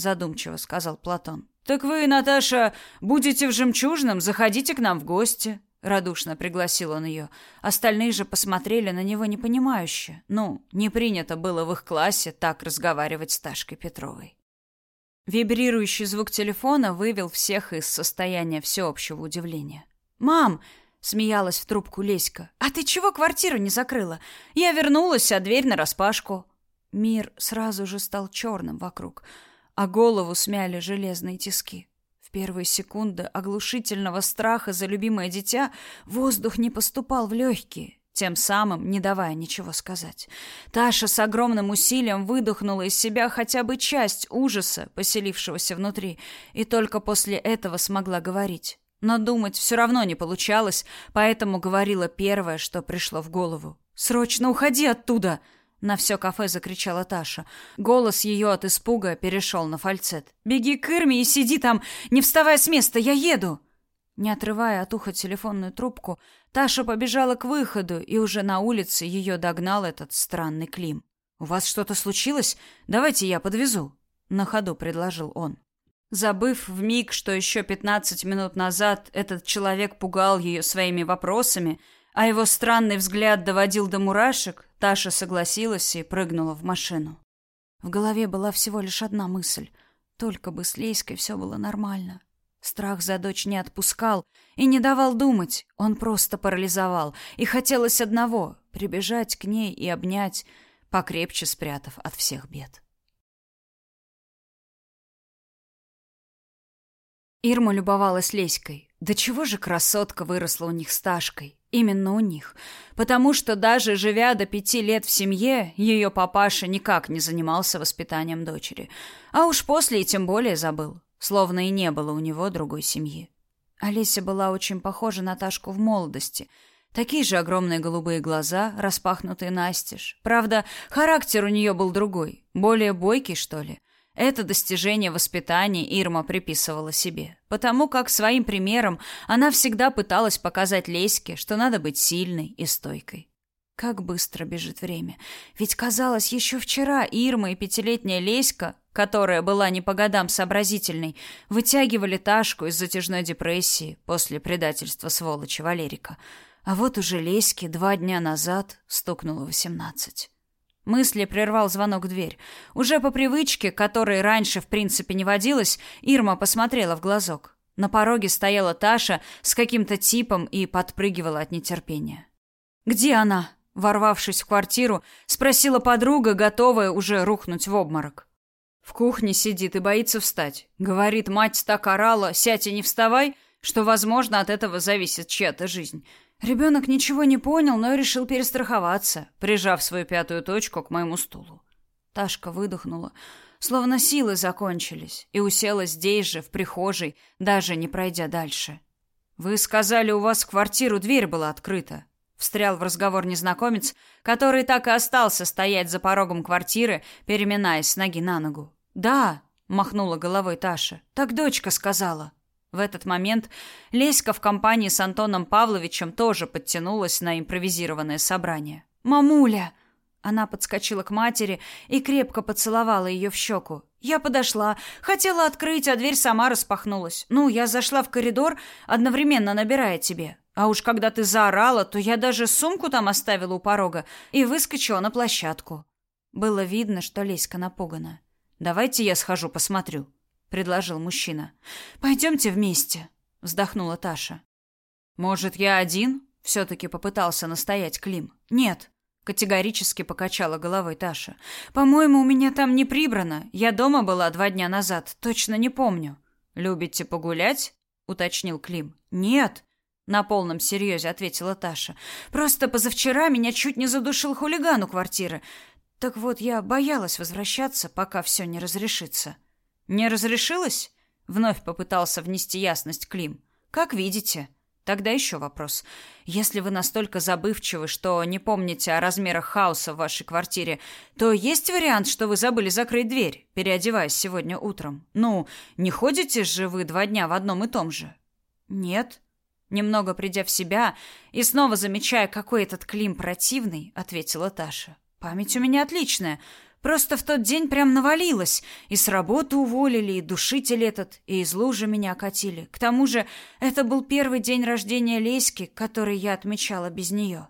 задумчиво сказал Платон. Так вы, Наташа, будете в жемчужном, заходите к нам в гости, радушно пригласил он ее. Остальные же посмотрели на него непонимающе. Ну, не принято было в их классе так разговаривать с Ташкой Петровой. Вибрирующий звук телефона вывел всех из состояния всеобщего удивления. «Мам!» — смеялась в трубку Леська. «А ты чего квартиру не закрыла? Я вернулась, а дверь нараспашку». Мир сразу же стал черным вокруг, а голову смяли железные тиски. В первые секунды оглушительного страха за любимое дитя воздух не поступал в легкие, тем самым не давая ничего сказать. Таша с огромным усилием выдохнула из себя хотя бы часть ужаса, поселившегося внутри, и только после этого смогла говорить. Но думать все равно не получалось, поэтому говорила первое, что пришло в голову. «Срочно уходи оттуда!» На все кафе закричала Таша. Голос ее от испуга перешел на фальцет. «Беги к Ирме и сиди там, не вставай с места, я еду!» Не отрывая от уха телефонную трубку, Таша побежала к выходу, и уже на улице ее догнал этот странный Клим. «У вас что-то случилось? Давайте я подвезу», — на ходу предложил он. Забыв в миг, что еще пятнадцать минут назад этот человек пугал ее своими вопросами, а его странный взгляд доводил до мурашек, Таша согласилась и прыгнула в машину. В голове была всего лишь одна мысль: только бы с Лейской все было нормально. Страх за дочь не отпускал и не давал думать, он просто парализовал, и хотелось одного прибежать к ней и обнять, покрепче спрятав от всех бед. Ирма любовалась Леськой. Да чего же красотка выросла у них с? Именно у них. Потому что даже живя до пяти лет в семье, ее папаша никак не занимался воспитанием дочери. А уж после и тем более забыл. Словно и не было у него другой семьи. Олеся была очень похожа на Ташку в молодости. Такие же огромные голубые глаза, распахнутые настежь. Правда, характер у нее был другой. Более бойкий, что ли. Это достижение воспитания Ирма приписывала себе, потому как своим примером она всегда пыталась показать Леське, что надо быть сильной и стойкой. Как быстро бежит время. Ведь казалось, еще вчера Ирма и пятилетняя Леська, которая была не по годам сообразительной, вытягивали Ташку из затяжной депрессии после предательства сволочи Валерика. А вот уже Леське два дня назад стукнуло восемнадцать. Мысли прервал звонок в дверь. Уже по привычке, которой раньше в принципе не водилось, Ирма посмотрела в глазок. На пороге стояла Таша с каким-то типом и подпрыгивала от нетерпения. «Где она?» Ворвавшись в квартиру, спросила подруга, готовая уже рухнуть в обморок. В кухне сидит и боится встать. Говорит, мать так орала, сядь и не вставай, что, возможно, от этого зависит чья-то жизнь. Ребенок ничего не понял, но решил перестраховаться, прижав свою пятую точку к моему стулу. Ташка выдохнула, словно силы закончились, и уселась здесь же, в прихожей, даже не пройдя дальше. «Вы сказали, у вас в квартиру дверь была открыта», — встрял в разговор незнакомец, который так и остался стоять за порогом квартиры, переминаясь с ноги на ногу. «Да», — махнула головой Таша, — «так дочка сказала». В этот момент Леська в компании с Антоном Павловичем тоже подтянулась на импровизированное собрание. «Мамуля!» Она подскочила к матери и крепко поцеловала ее в щеку. Я подошла, хотела открыть, а дверь сама распахнулась. Ну, я зашла в коридор, одновременно набирая тебе. А уж когда ты заорала, то я даже сумку там оставила у порога и выскочила на площадку. Было видно, что Леська напугана. «Давайте я схожу посмотрю», предложил мужчина. Пойдемте вместе, вздохнула Таша. Может, я один? все-таки попытался настоять Клим. Нет, категорически покачала головой Таша. По-моему, у меня там не прибрано. Я дома была два дня назад, точно не помню. Любите погулять? уточнил Клим. Нет, на полном серьезе ответила Таша. Просто позавчера меня чуть не задушил хулиган у квартиры. Так вот, я боялась возвращаться, пока все не разрешится. Не разрешилось? Вновь попытался внести ясность Клим. Как видите. Тогда еще вопрос. Если вы настолько забывчивы, что не помните о размерах хаоса в вашей квартире, то есть вариант, что вы забыли закрыть дверь, переодеваясь сегодня утром? Ну, не ходите же вы два дня в одном и том же? Нет. Немного придя в себя и снова замечая, какой этот Клим противный, ответила Таша. Память у меня отличная. Просто в тот день прям навалилось. И с работы уволили, и душитель этот, и из лужи меня катили. К тому же, это был первый день рождения Леськи, который я отмечала без нее.